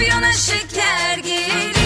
Şampiyona şeker geliyor